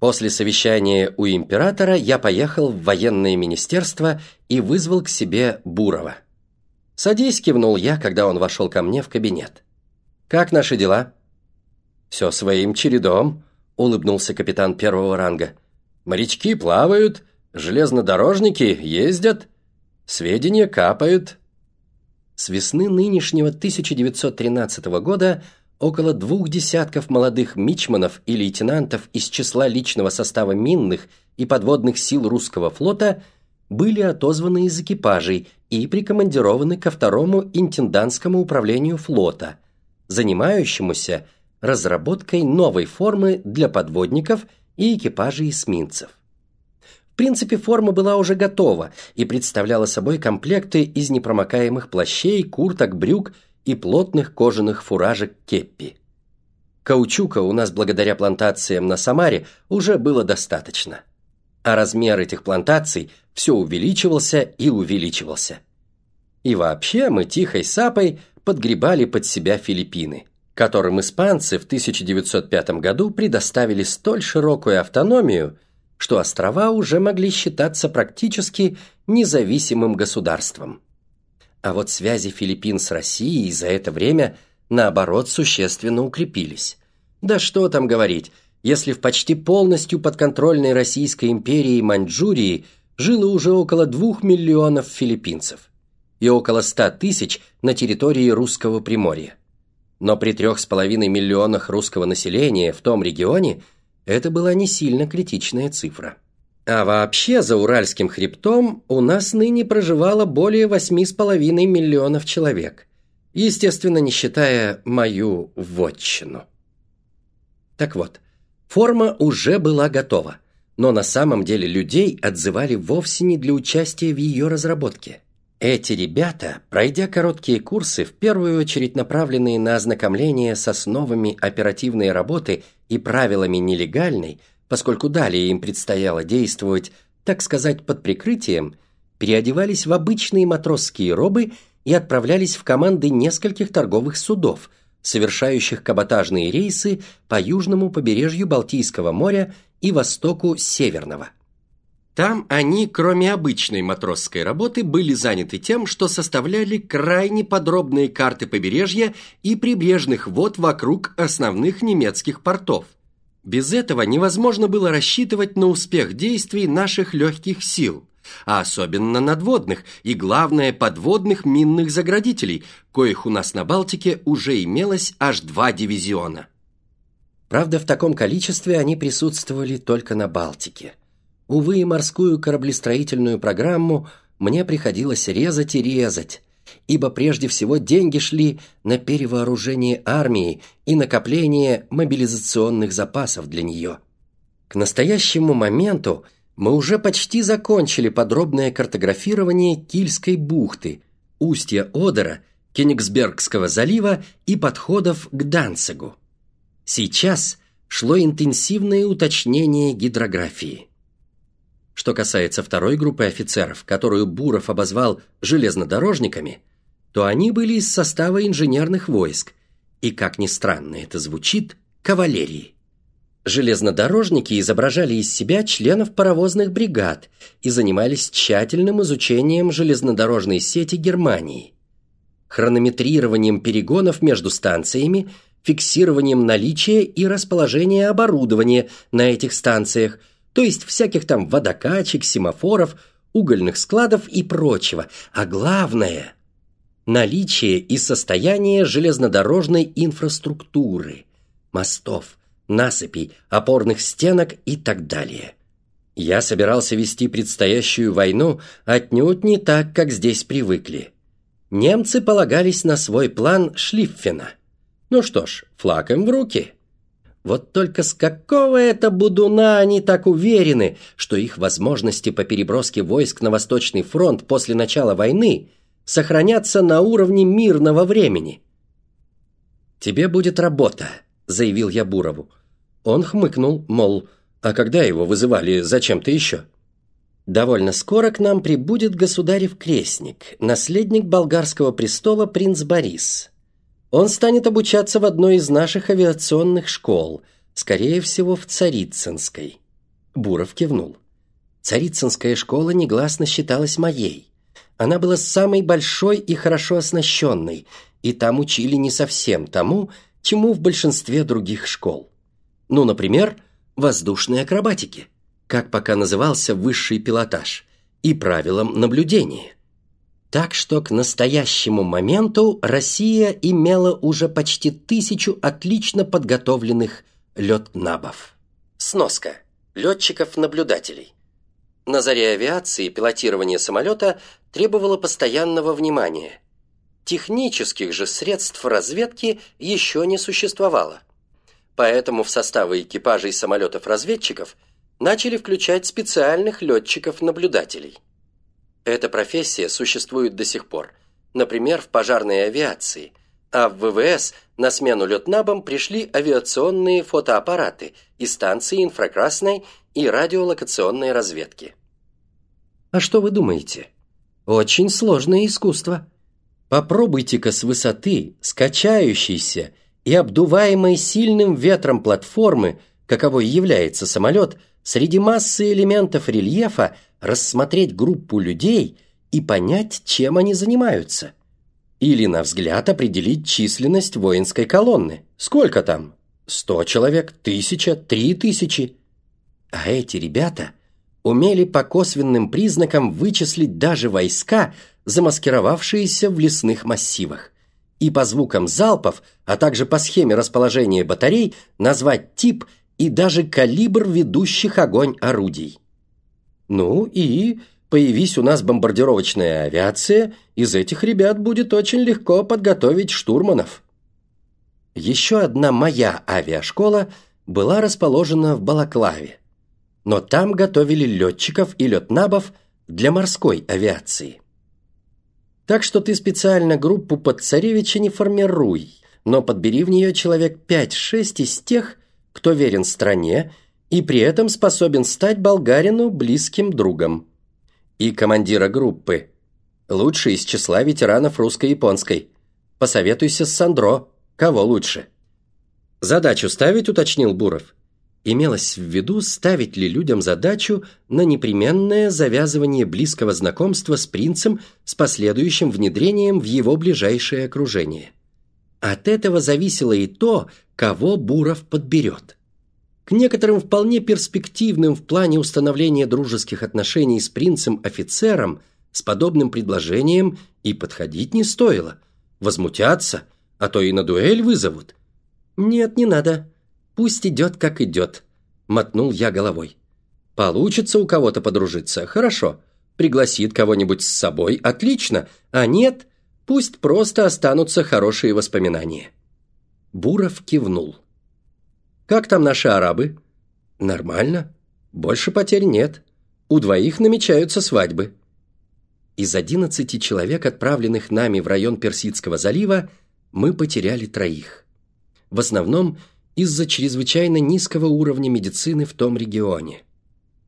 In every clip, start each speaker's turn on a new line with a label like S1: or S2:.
S1: После совещания у императора я поехал в военное министерство и вызвал к себе Бурова. «Садись», – кивнул я, когда он вошел ко мне в кабинет. «Как наши дела?» «Все своим чередом», – улыбнулся капитан первого ранга. «Морячки плавают, железнодорожники ездят, сведения капают». С весны нынешнего 1913 года около двух десятков молодых мичманов и лейтенантов из числа личного состава минных и подводных сил русского флота были отозваны из экипажей и прикомандированы ко второму интендантскому управлению флота, занимающемуся разработкой новой формы для подводников и экипажей эсминцев. В принципе, форма была уже готова и представляла собой комплекты из непромокаемых плащей, курток, брюк и плотных кожаных фуражек кеппи. Каучука у нас благодаря плантациям на Самаре уже было достаточно. А размер этих плантаций все увеличивался и увеличивался. И вообще мы тихой сапой подгребали под себя Филиппины, которым испанцы в 1905 году предоставили столь широкую автономию, что острова уже могли считаться практически независимым государством. А вот связи Филиппин с Россией за это время, наоборот, существенно укрепились. Да что там говорить, если в почти полностью подконтрольной Российской империи Маньчжурии жило уже около двух миллионов филиппинцев и около ста тысяч на территории русского Приморья. Но при трех с половиной миллионах русского населения в том регионе это была не сильно критичная цифра. А вообще за Уральским хребтом у нас ныне проживало более восьми с половиной миллионов человек. Естественно, не считая мою вотчину. Так вот, форма уже была готова, но на самом деле людей отзывали вовсе не для участия в ее разработке. Эти ребята, пройдя короткие курсы, в первую очередь направленные на ознакомление с основами оперативной работы и правилами нелегальной, поскольку далее им предстояло действовать, так сказать, под прикрытием, переодевались в обычные матросские робы и отправлялись в команды нескольких торговых судов, совершающих каботажные рейсы по южному побережью Балтийского моря и востоку Северного. Там они, кроме обычной матросской работы, были заняты тем, что составляли крайне подробные карты побережья и прибрежных вод вокруг основных немецких портов – без этого невозможно было рассчитывать на успех действий наших легких сил, а особенно надводных и, главное, подводных минных заградителей, коих у нас на Балтике уже имелось аж два дивизиона. Правда, в таком количестве они присутствовали только на Балтике. Увы, морскую кораблестроительную программу мне приходилось резать и резать, ибо прежде всего деньги шли на перевооружение армии и накопление мобилизационных запасов для нее. К настоящему моменту мы уже почти закончили подробное картографирование Кильской бухты, устья Одера, Кенигсбергского залива и подходов к Данцигу. Сейчас шло интенсивное уточнение гидрографии. Что касается второй группы офицеров, которую Буров обозвал «железнодорожниками», то они были из состава инженерных войск и, как ни странно это звучит, кавалерии. Железнодорожники изображали из себя членов паровозных бригад и занимались тщательным изучением железнодорожной сети Германии, хронометрированием перегонов между станциями, фиксированием наличия и расположения оборудования на этих станциях – то есть всяких там водокачек, семафоров, угольных складов и прочего. А главное – наличие и состояние железнодорожной инфраструктуры, мостов, насыпей, опорных стенок и так далее. Я собирался вести предстоящую войну отнюдь не так, как здесь привыкли. Немцы полагались на свой план Шлиффена. Ну что ж, флаг им в руки – вот только с какого это будуна они так уверены, что их возможности по переброске войск на Восточный фронт после начала войны сохранятся на уровне мирного времени? «Тебе будет работа», — заявил я Бурову. Он хмыкнул, мол, а когда его вызывали зачем-то еще? Довольно скоро к нам прибудет государев крестник, наследник болгарского престола принц Борис. Он станет обучаться в одной из наших авиационных школ, скорее всего, в Царицынской. Буров кивнул. Царицынская школа негласно считалась моей. Она была самой большой и хорошо оснащенной, и там учили не совсем тому, чему в большинстве других школ. Ну, например, воздушной акробатике, как пока назывался высший пилотаж, и правилам наблюдения. Так что к настоящему моменту Россия имела уже почти тысячу отлично подготовленных летнабов. Сноска. Летчиков-наблюдателей. На заре авиации пилотирование самолета требовало постоянного внимания. Технических же средств разведки еще не существовало. Поэтому в составы экипажей самолетов-разведчиков начали включать специальных летчиков-наблюдателей. Эта профессия существует до сих пор, например, в пожарной авиации, а в ВВС на смену летнабам пришли авиационные фотоаппараты и станции инфракрасной и радиолокационной разведки. А что вы думаете? Очень сложное искусство. Попробуйте-ка с высоты, скачающейся и обдуваемой сильным ветром платформы, каковой является самолет, среди массы элементов рельефа рассмотреть группу людей и понять, чем они занимаются. Или, на взгляд, определить численность воинской колонны. Сколько там? Сто человек, тысяча, три тысячи. А эти ребята умели по косвенным признакам вычислить даже войска, замаскировавшиеся в лесных массивах. И по звукам залпов, а также по схеме расположения батарей назвать тип и даже калибр ведущих огонь орудий. Ну и появись у нас бомбардировочная авиация, из этих ребят будет очень легко подготовить штурманов. Еще одна моя авиашкола была расположена в Балаклаве, но там готовили летчиков и летнабов для морской авиации. Так что ты специально группу под царевича не формируй, но подбери в нее человек 5-6 из тех, кто верен стране и при этом способен стать болгарину близким другом. И командира группы. Лучший из числа ветеранов русско-японской. Посоветуйся с Сандро. Кого лучше? Задачу ставить, уточнил Буров. Имелось в виду, ставить ли людям задачу на непременное завязывание близкого знакомства с принцем с последующим внедрением в его ближайшее окружение. От этого зависело и то, кого Буров подберет. К некоторым вполне перспективным в плане установления дружеских отношений с принцем-офицером с подобным предложением и подходить не стоило. Возмутятся, а то и на дуэль вызовут. «Нет, не надо. Пусть идет, как идет», — мотнул я головой. «Получится у кого-то подружиться, хорошо. Пригласит кого-нибудь с собой, отлично. А нет, пусть просто останутся хорошие воспоминания». Буров кивнул. Как там наши арабы? Нормально. Больше потерь нет. У двоих намечаются свадьбы. Из одиннадцати человек, отправленных нами в район Персидского залива, мы потеряли троих. В основном из-за чрезвычайно низкого уровня медицины в том регионе.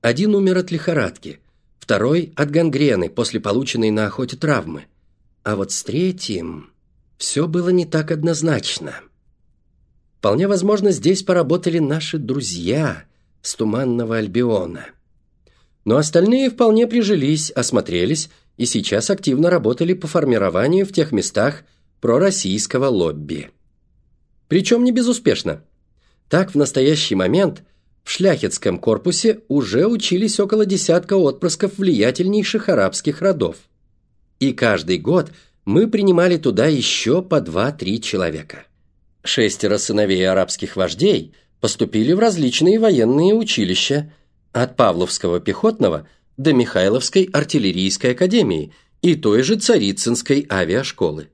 S1: Один умер от лихорадки, второй – от гангрены после полученной на охоте травмы. А вот с третьим все было не так однозначно – Вполне возможно, здесь поработали наши друзья с Туманного Альбиона. Но остальные вполне прижились, осмотрелись и сейчас активно работали по формированию в тех местах пророссийского лобби. Причем не безуспешно. Так, в настоящий момент в шляхетском корпусе уже учились около десятка отпрысков влиятельнейших арабских родов. И каждый год мы принимали туда еще по два-три человека. Шестеро сыновей арабских вождей поступили в различные военные училища, от Павловского пехотного до Михайловской артиллерийской академии и той же Царицынской авиашколы.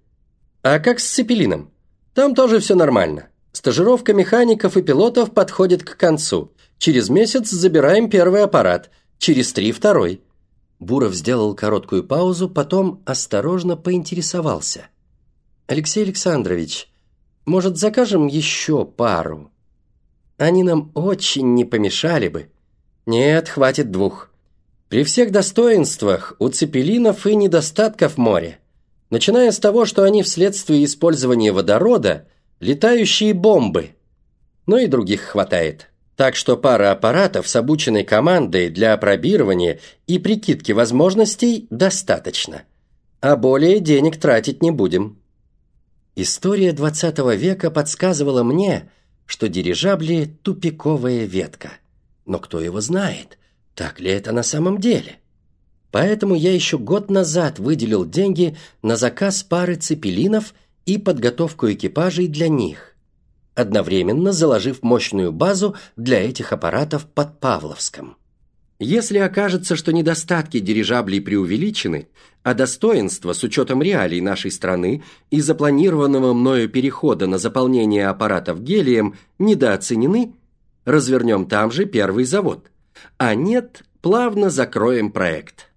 S1: А как с Цепелином? Там тоже все нормально. Стажировка механиков и пилотов подходит к концу. Через месяц забираем первый аппарат, через три – второй. Буров сделал короткую паузу, потом осторожно поинтересовался. «Алексей Александрович, может, закажем еще пару? Они нам очень не помешали бы. Нет, хватит двух. При всех достоинствах у цепелинов и недостатков море. Начиная с того, что они вследствие использования водорода – летающие бомбы. Но и других хватает. Так что пара аппаратов с обученной командой для опробирования и прикидки возможностей достаточно. А более денег тратить не будем. История 20 века подсказывала мне, что дирижабли – тупиковая ветка. Но кто его знает, так ли это на самом деле? Поэтому я еще год назад выделил деньги на заказ пары цепелинов и подготовку экипажей для них одновременно заложив мощную базу для этих аппаратов под Павловском. Если окажется, что недостатки дирижаблей преувеличены, а достоинства с учетом реалий нашей страны и запланированного мною перехода на заполнение аппаратов гелием недооценены, развернем там же первый завод. А нет, плавно закроем проект.